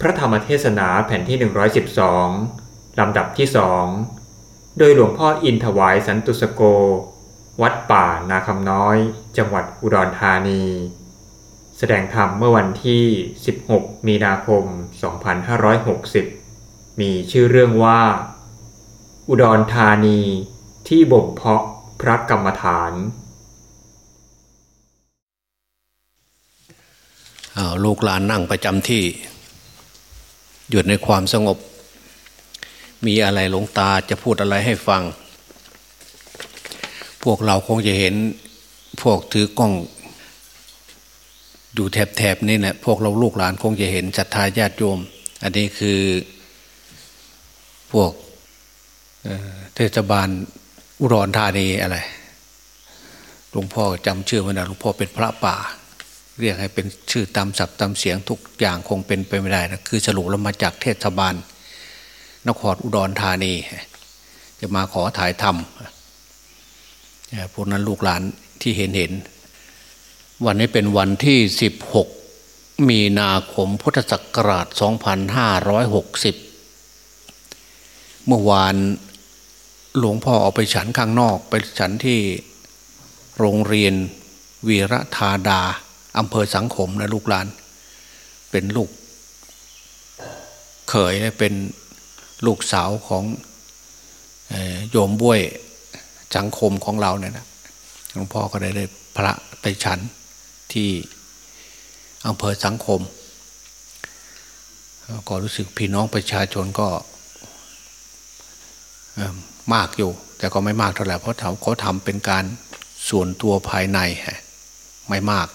พระธรรมเทศนาแผ่นที่ 112 ลำดับที่สองโดยหลวงพ่ออินถวายสันตุสโก วัดป่านาคำน้อย จังหวัดอุดรธานี แสดงธรรมเมื่อวันที่ 16 มีนาคม 2560 มีชื่อเรื่องว่า อุดรธานีที่บ่มเพาะพระกรรมฐานอ้าวลูกหลานนั่งประจำที่ หยุดในความสงบ มีอะไรหลวงตาจะพูดอะไรให้ฟัง พวกเราคงจะเห็นพวกถือกล้องดูแถบๆนี่นะพวกเราลูกหลานคงจะเห็นศรัทธาญาติโยม อันนี้คือพวกเทศบาลอุดรธานีอะไรหลวงพ่อจำชื่อมันนะหลวงพ่อเป็นพระป่า เรียกให้เป็นชื่อตามศัพท์ตามเสียงทุกอย่างคงเป็นไปไม่ได้นะคือสรุปแล้วมาจากเทศบาล นครอุดรธานี จะมาขอถ่ายทำพวกนั้นลูกหลานที่เห็นเห็น วันนี้เป็นวันที่ 16 มีนาคมพุทธศักราช 2560 เมื่อวานหลวงพ่อออกไปฉันข้างนอก ไปฉันที่โรงเรียนวีระธาดา อำเภอสังคมนะลูกหลาน เป็นลูก เขยนะเป็นลูกสาวของโยมบ้วยสังคมของเราเนี่ยนะหลวงพ่อก็ได้ได้พระไปฉันที่อำเภอสังคม ก็รู้สึกพี่น้องประชาชนก็มากอยู่ แต่ก็ไม่มากเท่าไหร่เพราะเขาทำเป็นการส่วนตัวภายใน ไม่มาก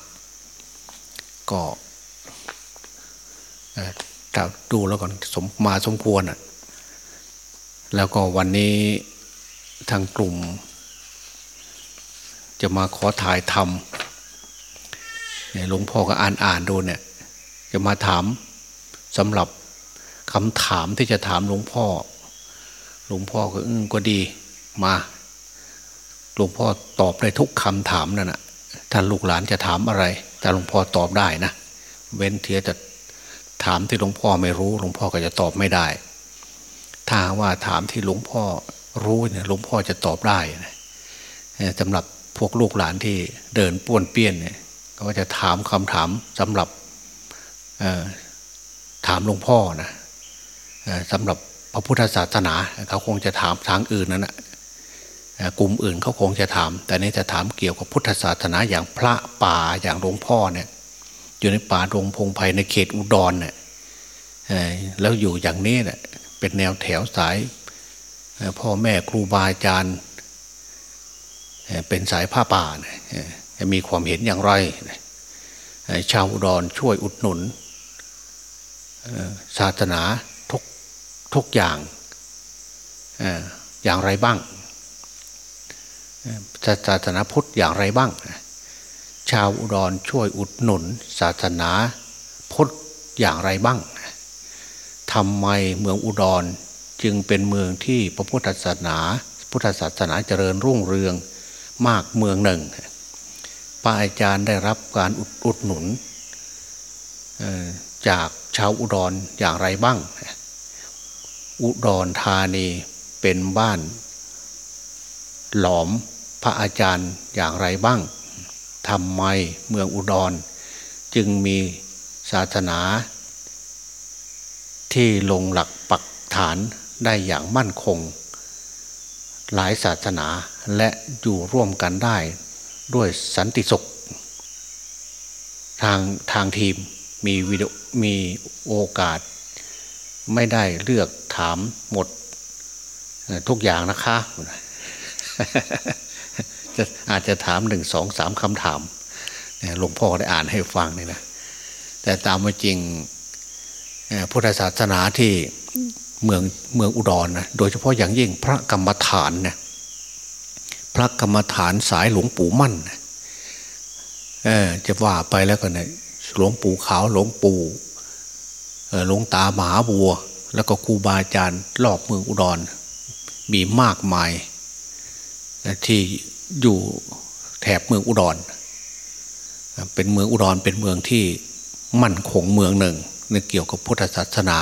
ก็ถ้าดูแล้วก่อนสมมาสมควรอะแล้วก็วันนี้ทางกลุ่ม จะมาขอถ่ายทำเนี่ยหลวงพ่อก็อ่านอ่านดูเนี่ย จะมาถามสำหรับคำถามที่จะถามหลวงพ่อ หลวงพ่อก็อืมก็ดีมาหลวงพ่อตอบได้ทุกคำถามนั่นนะถ้านลูกหลานจะถามอะไร แต่หลวงพ่อตอบได้นะ เว้นเทียจะถามที่หลวงพ่อไม่รู้หลวงพ่อก็จะตอบไม่ได้ ถ้าว่าถามที่หลวงพ่อรู้เนี่ยหลวงพ่อจะตอบได้นะสำหรับพวกลูกหลานที่เดินป้วนเปี้ยนเนี่ยก็จะถามคำถามสำหรับถามหลวงพ่อนะสำหรับพระพุทธศาสนาเขาคงจะถามทางอื่นนั่นแหะ กลุ่มอื่นเขาคงจะถาม แต่นี่จะถามเกี่ยวกับพุทธศาสนาอย่างพระป่าอย่างหลวงพ่อเนี่ย อยู่ในป่าดงพงไพในเขตอุดรเนี่ยแล้วอยู่อย่างนี้เนี่ยเป็นแนวแถวสาย พ่อแม่ครูบาอาจารย์เป็นสายผ้าป่าเนี่ยเอ่อจะมีความเห็นอย่างไร ชาวอุดรช่วยอุดหนุนศาสนาทุกทุกอย่างอย่างไรบ้าง ศาสนาพุทธอย่างไรบ้าง ชาวอุดรช่วยอุดหนุน ศาสนาพุทธอย่างไรบ้างทำไมเมืองอุดรจึงเป็นเมืองที่พระพุทธศาสนา พุทธศาสนาเจริญรุ่งเรืองมากเมืองหนึ่งป้าอาจารย์ได้รับการอุดอุดหนุนจากชาวอุดรอย่างไรบ้าง อุดรธานีเป็นบ้านหลอม พระอาจารย์อย่างไรบ้างทำไมเมืองอุดร จึงมีศาสนา ที่ลงหลักปักฐานได้อย่างมั่นคง หลายศาสนาและอยู่ร่วมกันได้ด้วยสันติสุข ทางทางทีมมีวิดมีโอกาส ไม่ได้เลือกถามหมด ทุกอย่างนะคะ จะอาจจะถามหนึ่งสองสามคำถามหลวงพ่อได้อ่านให้ฟังนี่นะแต่ตามว่าจริงพุทธศาสนาที่เมืองเมืองอุดรนะโดยเฉพาะอย่างยิ่งพระกรรมฐานนี่ยพระกรรมฐานสายหลวงปู่มั่นนะจะว่าไปแล้วก็นี่ยหลวงปู่ขาวหลวงปู่หลวงตามหาบัว แล้วก็ครูบาอาจารย์รอบเมืองอุดร มีมากมายที่ อยู่แถบเมืองอุดร เป็นเมืองอุดรเป็นเมืองที่มั่นคงเมืองหนึ่งในเกี่ยวกับพุทธศาสนา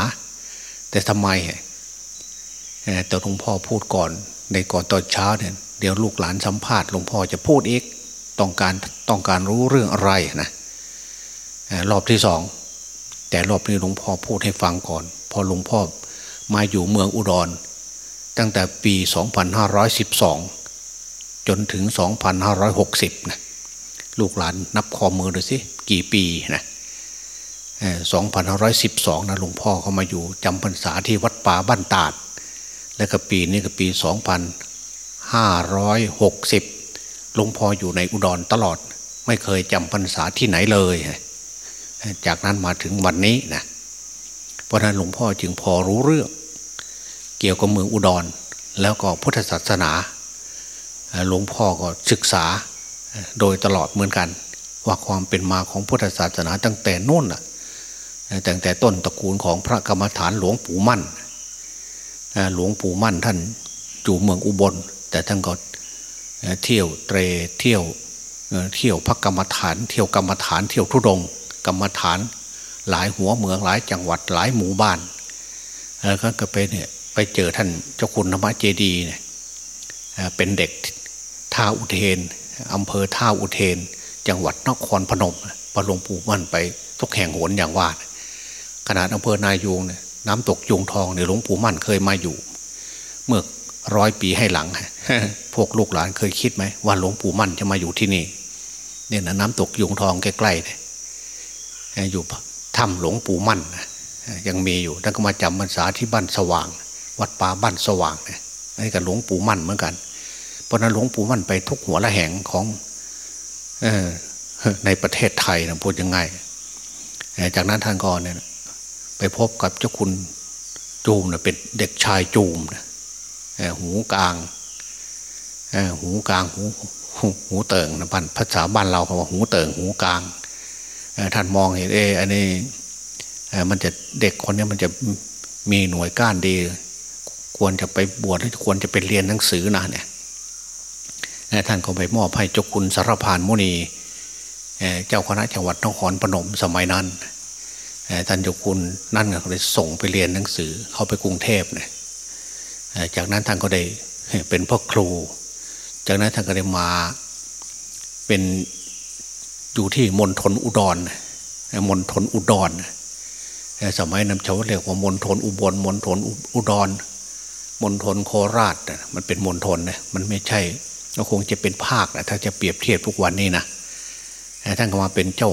แต่ทำไมแต่หลวงพ่อพูดก่อนในก่อนตอนเช้าเนี่ยเดี๋ยวลูกหลานสัมภาษณ์หลวงพ่อจะพูดอีกต้องการต้องการรู้เรื่องอะไรนะรอบที่สองแต่รอบนี้หลวงพ่อพูดให้ฟังก่อน พอหลวงพ่อมาอยู่เมืองอุดร ตั้งแต่ปี 2512 จนถึง 2560นะลูกหลานนับข้อมือดูสิกี่ปีนะ2512นะหลวงพ่อเขามาอยู่จำพรรษาที่วัดป่าบ้านตาด และก็ปีนี้ก็ปี 2560หลวงพ่ออยู่ในอุดรตลอด ไม่เคยจำพรรษาที่ไหนเลย จากนั้นมาถึงวันนี้นะเพราะนั้นหลวงพ่อจึงพอรู้เรื่อง เกี่ยวกับเมืองอุดร แล้วก็พุทธศาสนา หลวงพ่อก็ศึกษาโดยตลอดเหมือนกัน ว่าความเป็นมาของพุทธศาสนาตั้งแต่นู่นน่ะตั้งแต่ต้นตระกูลของพระกรรมฐานหลวงปู่มั่นหลวงปู่มั่นท่านอยู่เมืองอุบล แต่ท่านก็เที่ยวเตรเที่ยวเที่ยวพระกรรมฐาน เที่ยวกรรมฐานเที่ยวทุดง กรรมฐานหลายหัวเมืองหลายจังหวัดหลายหมู่บ้านแล้วก็ไปเนี่ยไปเจอท่านเจ้าคุณธรรมเจดีเนี่ยเป็นเด็ก ท่าอุเทนอำเภอท่าอุเทน จังหวัดนครพนมพระหลวงปู่มั่นไปทุกแห่งหนอย่างว่าขนาดอำเภอนายูงเนี่ยน้ำตกยงทองเนี่ยหลวงปู่มั่นเคยมาอยู่ เมื่อร้อยปีให้หลังพวกลูกหลานเคยคิดไหมว่าหลวงปู่มั่นจะมาอยู่ที่นี่ เนี่ยนะน้ำตกยงทองใกล้ๆเนี่ยอยู่ถ้ำหลวงปู่มั่นยังมีอยู่ท่านก็มาจำพรรษาที่บ้านสว่าง วัดป่าบ้านสว่างเนี่ยนี่กับหลวงปู่มั่นเหมือนกัน เพราะนั้นหลวงปู่มั่นไปทุกหัวละแห่งของออในประเทศไทยนะพูดยังไง จากนั้นท่านก็เนี่ยไปพบกับเจ้าคุณจูมนะเป็นเด็กชายจูมนะหูกลางหูกลางหูหูเติ่งนะภาษาบ้านเราเขาว่าหูเติ่งหูกลางท่านมองเห็นเอออันนี้มันจะเด็กคนนี้มันจะมีหน่วยก้านดี ควรจะไปบวชหรือควรจะไปเรียนหนังสือนะเนี่ย ท่านก็ไปมอบให้เจ้าคุณสารพานมุนีเจ้าคณะจังหวัดนครพนมสมัยนั้นท่านเจ้าคุณนั่นก็เลยส่งไปเรียนหนังสือเข้าไปกรุงเทพเนี่ยจากนั้นท่านก็ได้เป็นพ่อครู จากนั้นท่านก็ได้มาเป็นอยู่ที่มณฑลอุดรมณฑลอุดรสมัยนั้นเขาเรียกว่ามณฑลอุบลมณฑลอุดรมณฑลโคราชมันเป็นมณฑลนะมันไม่ใช่ ก็คงจะเป็นภาคนะถ้าจะเปรียบเทียบทุกวันนี้นะท่านก็มาเป็นเจ้า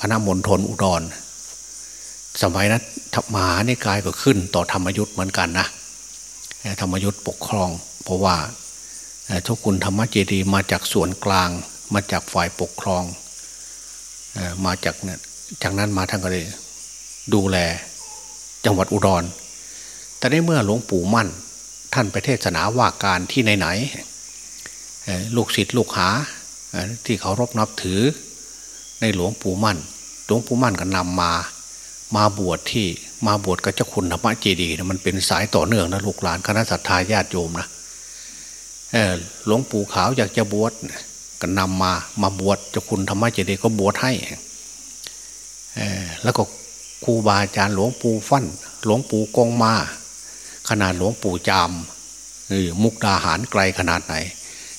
คณะมณฑลอุดร สมัยนั้นมหานิกายก็ขึ้นต่อธรรมยุทธ์เหมือนกันนะธรรมยุทธ์ปกครอง เพราะว่าทุกคุณธรรมเจดีมาจากส่วนกลาง มาจากฝ่ายปกครองมาจากจากนั้นมาท่านก็เลยดูแลจังหวัดอุดร แต่ในเมื่อหลวงปู่มั่น ท่านไปเทศนาว่าการที่ไหนๆ ลูกศิษย์ลูกหาที่เขารบนับถือในหลวงปู่มั่น หลวงปู่มั่นก็นำมา มาบวชที่มาบวชกับเจ้าคุณธรรมเจดีย์มันเป็นสายต่อเนื่องนะลูกหลานคณะสัตยาญาติโยมนะหลวงปู่ขาวอยากจะบวชก็นำมามาบวชเจ้าคุณธรรมเจดีย์ก็บวชให้แล้วก็ครูบาอาจารย์หลวงปู่ฟั่น หลวงปู่กงมา ขนาดหลวงปู่จามมุกดาหารไกลขนาดไหน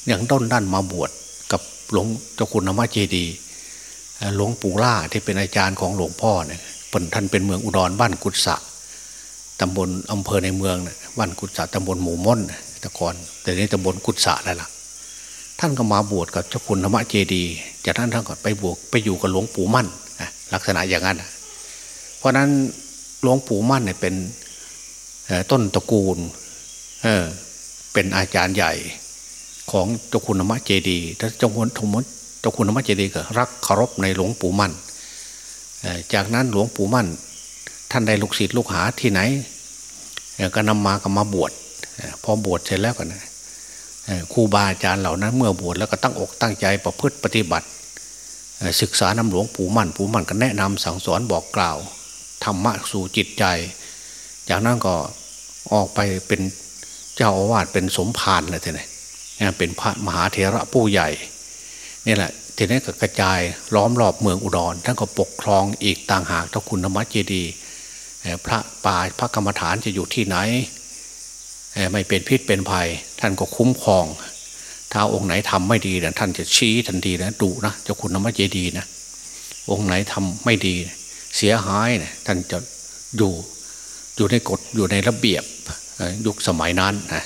อย่างต้นด้านมาบวชกับหลวงเจ้าคุณธรรมเจดีหลวงปู่ล่าที่เป็นอาจารย์ของหลวงพ่อเนี่ยเป็นท่านเป็นเมืองอุดรบ้านกุศะตำบลอำเภอในเมืองบ้านกุศะตำบลหมู่ม่อนตะกอนแต่นี้ตำบลกุศะแล้วล่ะ ท่านก็มาบวชกับเจ้าคุณธรรมเจดีจากนั้นท่านก็ไปบวชไปอยู่กับหลวงปู่มั่นลักษณะอย่างนั้นเพราะนั้นหลวงปู่มั่นเนี่ยเป็นต้นตระกูลเเป็นอาจารย์ใหญ่ ของเจ้าคุณธรรมเจดีถ้าเจ้าคุณธรรมเจ้าคุณธรรมเจดีก็รักเคารพในหลวงปู่มั่นจากนั้นหลวงปู่มั่น ท่านได้ลูกศิษย์ลูกหาที่ไหนก็นำมาก็มาบวชพอบวชเสร็จแล้วกันครูบาอาจารย์เหล่านั้น เมื่อบวชแล้วก็ตั้งอกตั้งใจประพฤติปฏิบัติ ศึกษานำหลวงปู่มั่นปู่มั่นก็แนะนำสั่งสอนบอกกล่าวธรรมะสู่จิตใจ จากนั้นก็ออกไปเป็นเจ้าอาวาสเป็นสมภารเลยทีนี้ เป็นพระมหาเถระผู้ใหญ่นี่แหละทีนี้ก็กระจายล้อมรอบเมืองอุดรท่านก็ปกครองอีกต่างหากเจ้าคุณธรรมเจดีพระป่าพระกรรมฐานจะอยู่ที่ไหน ไม่เป็นพิษเป็นภัย ท่านก็คุ้มครอง ถ้าองค์ไหนทำไม่ดีเนะท่านจะชี้ทันทีนะดุนะเจ้าคุณธรรมเจดีนะองค์ไหนทำไม่ดี เสียหายเนะท่านจะอยู่อยู่ในกฎอยู่ในระเบียบยุคสมัยนั้นนะ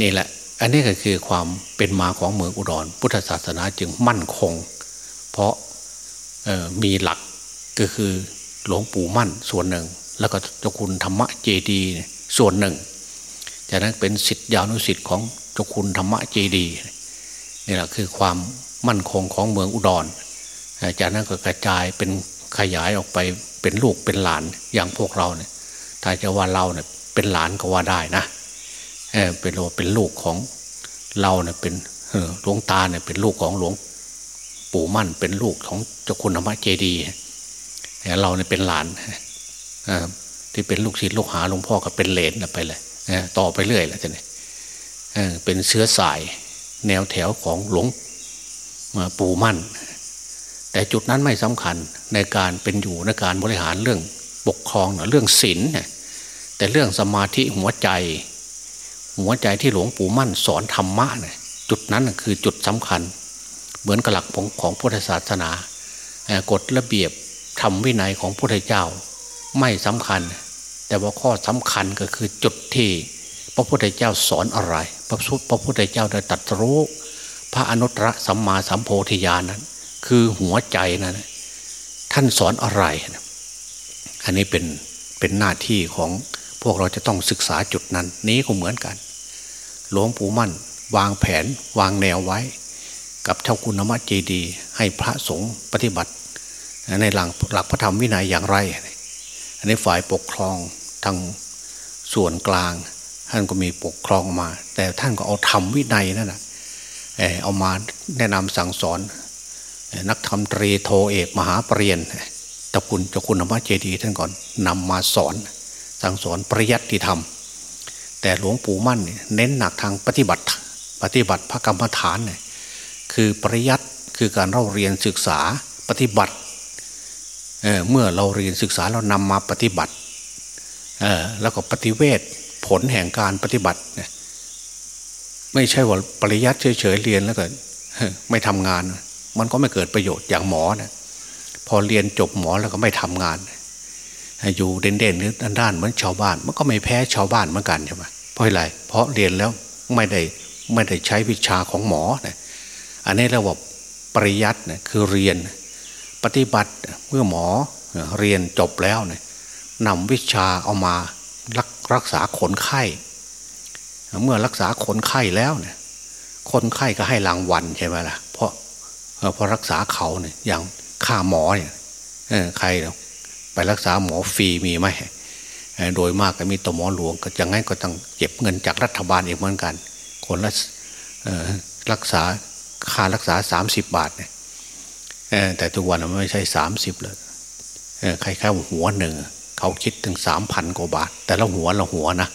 นี่แหละ อันนี้ก็คือความเป็นมาของเมืองอุดร พุทธศาสนาจึงมั่นคง เพราะมีหลักก็คือหลวงปู่มั่นส่วนหนึ่ง แล้วก็เจ้าคุณธรรมะเจดีส่วนหนึ่ง จากนั้นเป็นสิทธิยาวนุสิทธิ์ของเจ้าคุณธรรมะเจดีนี่แหละคือความมั่นคงของเมืองอุดร จากนั้นก็กระจายเป็นขยายออกไปเป็นลูกเป็นหลานอย่างพวกเราเนี่ยถ้าจะว่าเราเนี่ยเป็นหลานก็ว่าได้นะ เออเป็นเป็นลูกของเราเนี่ยเป็นหลวงตาเนี่ยเป็นลูกของหลวงปู่มั่น เป็นลูกของเจ้าคุณธรรมเจดีเราเนี่ยเป็นหลานที่เป็นลูกศิษย์ลูกหาหลวงพ่อก็เป็นเลนไปเลยต่อไปเรื่อยแล้วจะเนี่ยเป็นเชื้อสายแนวแถวของหลวงปู่มั่น แต่จุดนั้นไม่สำคัญในการเป็นอยู่ในการบริหารเรื่องปกครองเรื่องศีลแต่เรื่องสมาธิหัวใจ หัวใจที่หลวงปู่มั่นสอนธรรมะเนี่ยจุดนั้นคือจุดสำคัญ เหมือนกับหลักของของพุทธศาสนากฎระเบียบธรรมวินัยของพระพุทธเจ้า ไม่สำคัญ แต่ว่าข้อสำคัญก็คือจุดที่พระพุทธเจ้าสอนอะไร พระสุพระพุทธเจ้าได้ตัดรู้ พระอนุตตรสัมมาสัมโพธิญาณนั้น คือหัวใจนั้นท่านสอนอะไรอันนี้เป็นเป็นหน้าที่ของพวกเราจะต้องศึกษาจุดนั้น นี้ก็เหมือนกัน หลวงปู่มั่น วางแผนวางแนวไว้ กับเจ้าคุณธรรมเจดี ให้พระสงฆ์ปฏิบัติ ในหลักหลักพระธรรมวินัยอย่างไร อันนี้ฝ่ายปกครองทางส่วนกลาง ท่านก็มีปกครองมา แต่ท่านก็เอาธรรมวินัยนั่นแหะเอามาแนะนำสั่งสอน นักธรรมตรีโทเอกมหาปรริญญาตะคุณเจ้าคุณธรรมเจดีท่านก่อนนำมาสอนสั่งสอนปริยัติธรรม แต่หลวงปู่มั่นเน้นหนักทางปฏิบัติ ปฏิบัติพระกรรมฐานเนี่ยคือปริยัติคือการเราเรียนศึกษาปฏิบัติเเมื่อเราเรียนศึกษาเรานำมาปฏิบัติแล้วก็ปฏิเวทผลแห่งการปฏิบัติเนี่ยไม่ใช่ว่าปริยัติเฉยๆเรียนแล้วก็ไม่ทำงาน มันก็ไม่เกิดประโยชน์อย่างหมอนะพอเรียนจบหมอแล้วก็ไม่ทำงาน อยู่เด่นๆหรือด้านๆเหมือนชาวบ้าน มันก็ไม่แพ้ชาวบ้านเหมือนกันใช่ไหม เพราะอะไรเพราะเรียนแล้วไม่ได้ไม่ได้ใช้วิชาของหมอนะอันนี้เราบอกปริยัตินะคือเรียนปฏิบัติเมื่อหมอเรียนจบแล้วเนี่ยนำวิชาเอามารักรักษาคนไข้ เมื่อรักษาคนไข้แล้วเนี่ยคนไข้ก็ให้รางวัลใช่ไหมล่ะเพราะเพราะรักษาเขาเนี่ยอย่างค่าหมอเนี่ยใครไปรักษาหมอฟรีมีไหม โดยมากก็มีต่อหมอหลวง ก็จะงั้นก็ต้องเก็บเงินจากรัฐบาลอีกเหมือนกัน คนละรักษาค่ารักษาสามสิบบาทเนี่ยแต่ทุกวันมันไม่ใช่สามสิบเลยใครแค่หัวหนึ่งเขาคิดถึงสามพันกว่าบาท แต่ละหัวละหัวนะ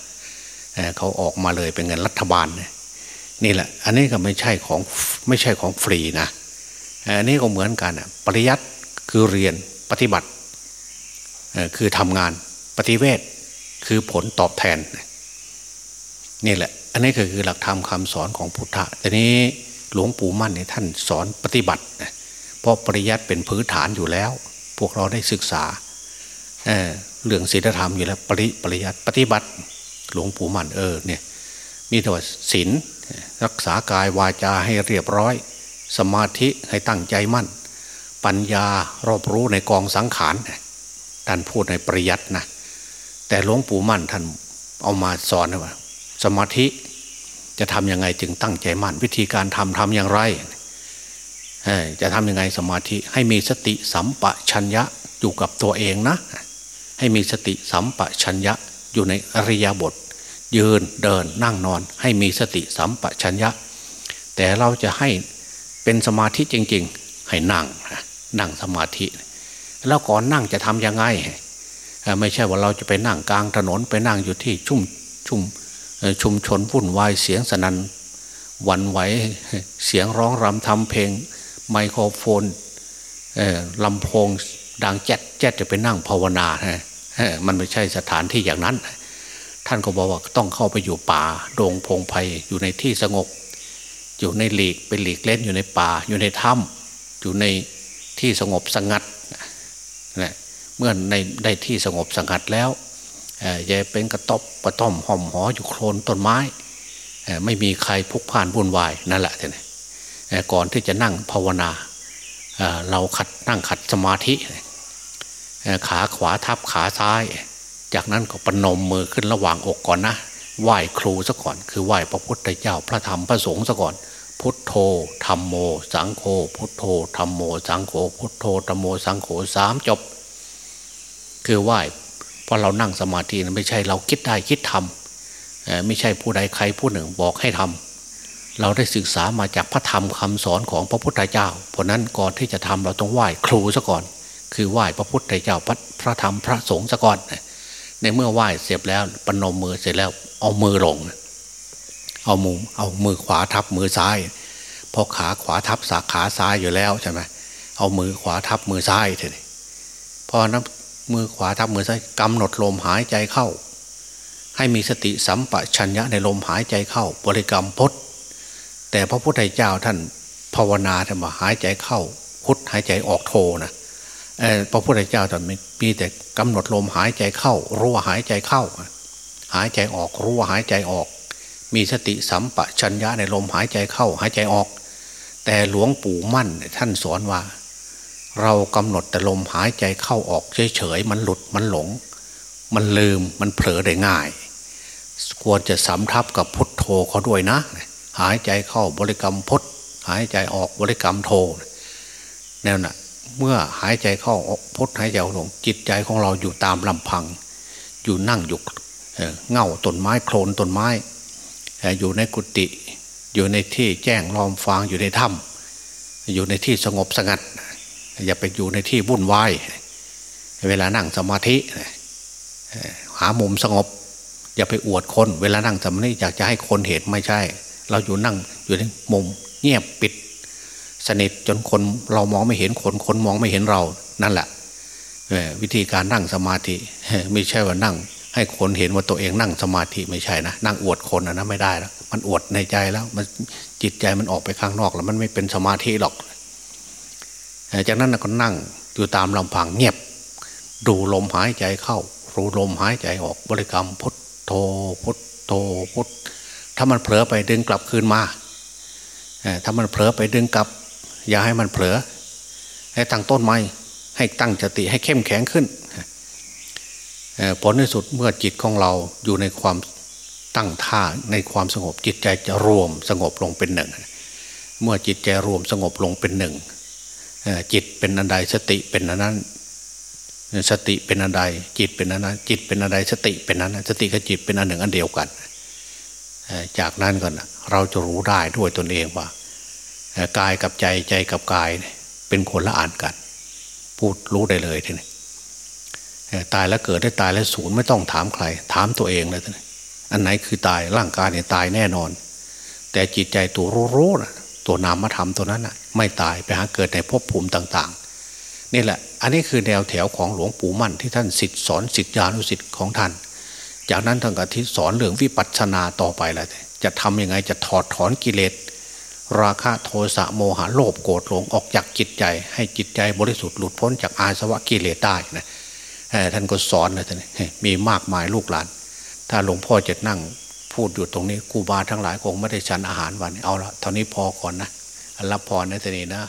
เขาออกมาเลยเป็นเงินรัฐบาลนี่แหละ อันนี้ก็ไม่ใช่ของไม่ใช่ของฟรีนะอันนี้ก็เหมือนกันปริยัติคือเรียนปฏิบัติคือทำงาน ปฏิเวทคือผลตอบแทนนี่แหละ อันนี้ก็คือหลักธรรมคาสอนของพุทธะแต่นี้หลวงปู่มั่นเนี่ยท่านสอนปฏิบัติเพราะปริยัติเป็นพื้นฐานอยู่แล้ว พวกเราได้ศึกษาเเรื่องศีลธรรมอยู่แล้วปริปริยัติปฏิบัติ หลวงปู่มั่นเออเนี่ยมีแต่ว่าศีลรักษากายวาจาให้เรียบร้อย สมาธิให้ตั้งใจมั่น ปัญญารอบรู้ในกองสังขารท่านพูดในปริยัตินะ แต่หลวงปู่มั่นท่านเอามาสอนว่า สมาธิจะทำยังไงจึงตั้งใจมั่น วิธีการทำทำอย่างไรจะทำยังไงสมาธิให้มีสติสัมปชัญญะอยู่กับตัวเองนะ ให้มีสติสัมปชัญญะอยู่ในอริยบท ยืนเดินนั่งนอน ให้มีสติสัมปชัญญะ แต่เราจะให้เป็นสมาธิจริง ๆ ให้นั่งนั่งสมาธิ แล้วก่อนนั่งจะทํำยังไง ไม่ใช่ว่าเราจะไปนั่งกลางถนนไปนั่งอยู่ที่ชุ่มชุ่มชุมชนวุ่นวายเสียงสนัน่นวันไหวเสียงร้องรำทำเพลง ไมโครโฟนลำโพงดังแจ๊ดแจ๊ดจะไปนั่งภาวนาฮะมันไม่ใช่สถานที่อย่างนั้น ท่านก็บอกว่าต้องเข้าไปอยู่ป่าโดงพงไพ่อยู่ในที่สงบ อยู่ในหลีกเป็นหลีกเล่นอยู่ในป่า อยู่ในถ้ำอยู่ในที่สงบสงัดนะ เมื่อในได้ที่สงบสงัดแล้วอย่าเป็นกระตบกระต้อมห่อมหออยู่โคลนต้นไม้ไม่มีใครพุกผ่านวุ่นวายนั่นแหละท่านก่อนที่จะนั่งภาวนาเราขัดนั่งขัดสมาธิ ขาขวาทับขาซ้าย จากนั้นก็ปนมมือขึ้นระหว่างอกก่อนนะไหว้ครูซะก่อน คือไหว้พระพุทธเจ้าพระธรรมพระสงฆ์ซะก่อน พุทโธธรรมโม สังโฆพุทโธธรรมโม สังโฆพุทโธธรรมโมสังโฆสามจบ คือไหว้เพราะเรานั่งสมาธิไม่ใช่เราคิดได้คิดทำไม่ใช่ผู้ใดใครผู้หนึ่งบอกให้ทำเราได้ศึกษามาจากพระธรรมคำสอนของพระพุทธเจ้า เพราะนั้นก่อนที่จะทำเราต้องไหว้ครูซะก่อน คือไหว้พระพุทธเจ้าพระพระธรรมพระสงฆ์ซะก่อนในเมื่อไหว้เสร็จแล้วปนมมือเสร็จแล้วเอามือลง เอามือเอามือขวาทับมือซ้ายพอขาขวาทับสาขาซ้ายอยู่แล้วใช่ไหมเอามือขวาทับมือซ้ายเถอะพอนับ มือขวาทับมือซ้ายกำหนดลมหายใจเข้า ให้มีสติสัมปชัญญะในลมหายใจเข้า บริกรรมพดแต่พระพุทธเจ้าท่านภาวนาท่านมาหายใจเข้า พุทหายใจออกโทนะพระพุทธเจ้าท่านมีแต่กำหนดลมหายใจเข้า รู้ว่าหายใจเข้า หายใจออกรู้ว่าหายใจออก มีสติสัมปชัญญะในลมหายใจเข้า หายใจออก แต่หลวงปู่มั่นท่านสอนว่า เรากำหนดแต่ลมหายใจเข้าออกเฉยๆมันหลุดมันหลง มันลืมมันเผลอได้ง่าย ควรจะสำทับกับพุทโธเขาด้วยนะ หายใจเข้าบริกรรมพุทหายใจออกบริกรรมโธแนวน่ะเมื่อหายใจเข้าออกพุทหายใจออกลงจิตใจของเราอยู่ตามลำพัง อยู่นั่งอยู่เง่าต้นไม้โคลนต้นไม้ อยู่ในกุฏิอยู่ในที่แจ้งล้อมฟางอยู่ในถ้ำอยู่ในที่สงบสงัด อย่าไปอยู่ในที่วุ่นวายเวลานั่งสมาธิหามุมสงบ อย่าไปอวดคน เวลานั่งสมาธิอยากจะให้คนเห็นไม่ใช่ เราอยู่นั่งอยู่ในมุม เงียบปิด สนิทจนคนเรามองไม่เห็นคนคนมองไม่เห็นเรานั่นแหละวิธีการนั่งสมาธิไม่ใช่ว่านั่ง ให้คนเห็นว่าตัวเองนั่งสมาธิไม่ใช่นะนั่งอวดคนนะไม่ได้แล้วมันอวดในใจแล้ว มันจิตใจมันออกไปข้างนอกแล้ว มันไม่เป็นสมาธิหรอก จากนั้นก็นั่งอยู่ตามลำพังเงียบ ดูลมหายใจเข้ารู้ลมหายใจออกบริกรรมพุทโธพุทโธพุทถ้ามันเผลอไปดึงกลับคืนมาถ้ามันเผลอไปดึงกลับ อย่าให้มันเผลอ ให้ตั้งต้นไม้ให้ตั้งสติให้เข้มแข็งขึ้นผลในสุดเมื่อจิตของเราอยู่ในความตั้งท่าในความสงบจิตใจจะรวมสงบลงเป็นหนึ่ง เมื่อจิตใจรวมสงบลงเป็นหนึ่ง จิตเป็นอันใดสติเป็นอันนั้น สติเป็นอันใดจิตเป็นอันนั้น จิตเป็นอันใดสติเป็นอันนั้น สติกับจิตเป็นอันหนึ่งอันเดียวกัน จากนั้นก่อนเราจะรู้ได้ด้วยตนเองว่ากายกับใจใจกับกายเป็นคนละอ่านกัน พูดรู้ได้เลยทีนี้ตายแล้วเกิดได้ตายแล้วศูนย์ไม่ต้องถามใคร ถามตัวเองเลยทีนี้อันไหนคือตายร่างกายเนี่ยตายแน่นอน แต่จิตใจตัวรู้ๆนะ ตัวนามธรรมตัวนั้นนะไม่ตายไปหาเกิดในภพภูมิต่างๆ นี่แหละ อันนี้คือแนวแถวของหลวงปู่มั่นที่ท่านสิทธิสอนสิทธิานุสิทธิของท่าน จากนั้นท่านก็ที่สอนเรื่องวิปัสสนาต่อไปแล้วจะทำยังไงจะถอดถอนกิเลสราคะโทสะโมหะโลภโกรธหลงออกจากจิตใจ ให้จิตใจบริสุทธิ์หลุดพ้นจากอาสวะกิเลสได้นะท่านก็สอนนะท่านมีมากมายลูกหลาน ถ้าหลวงพ่อจะนั่ง พูดอยู่ตรงนี้กูบาทั้งหลายคงไม่ได้ฉันอาหารวันเอาละเท่านี้พอก่อนนะรับพรในตนีนะ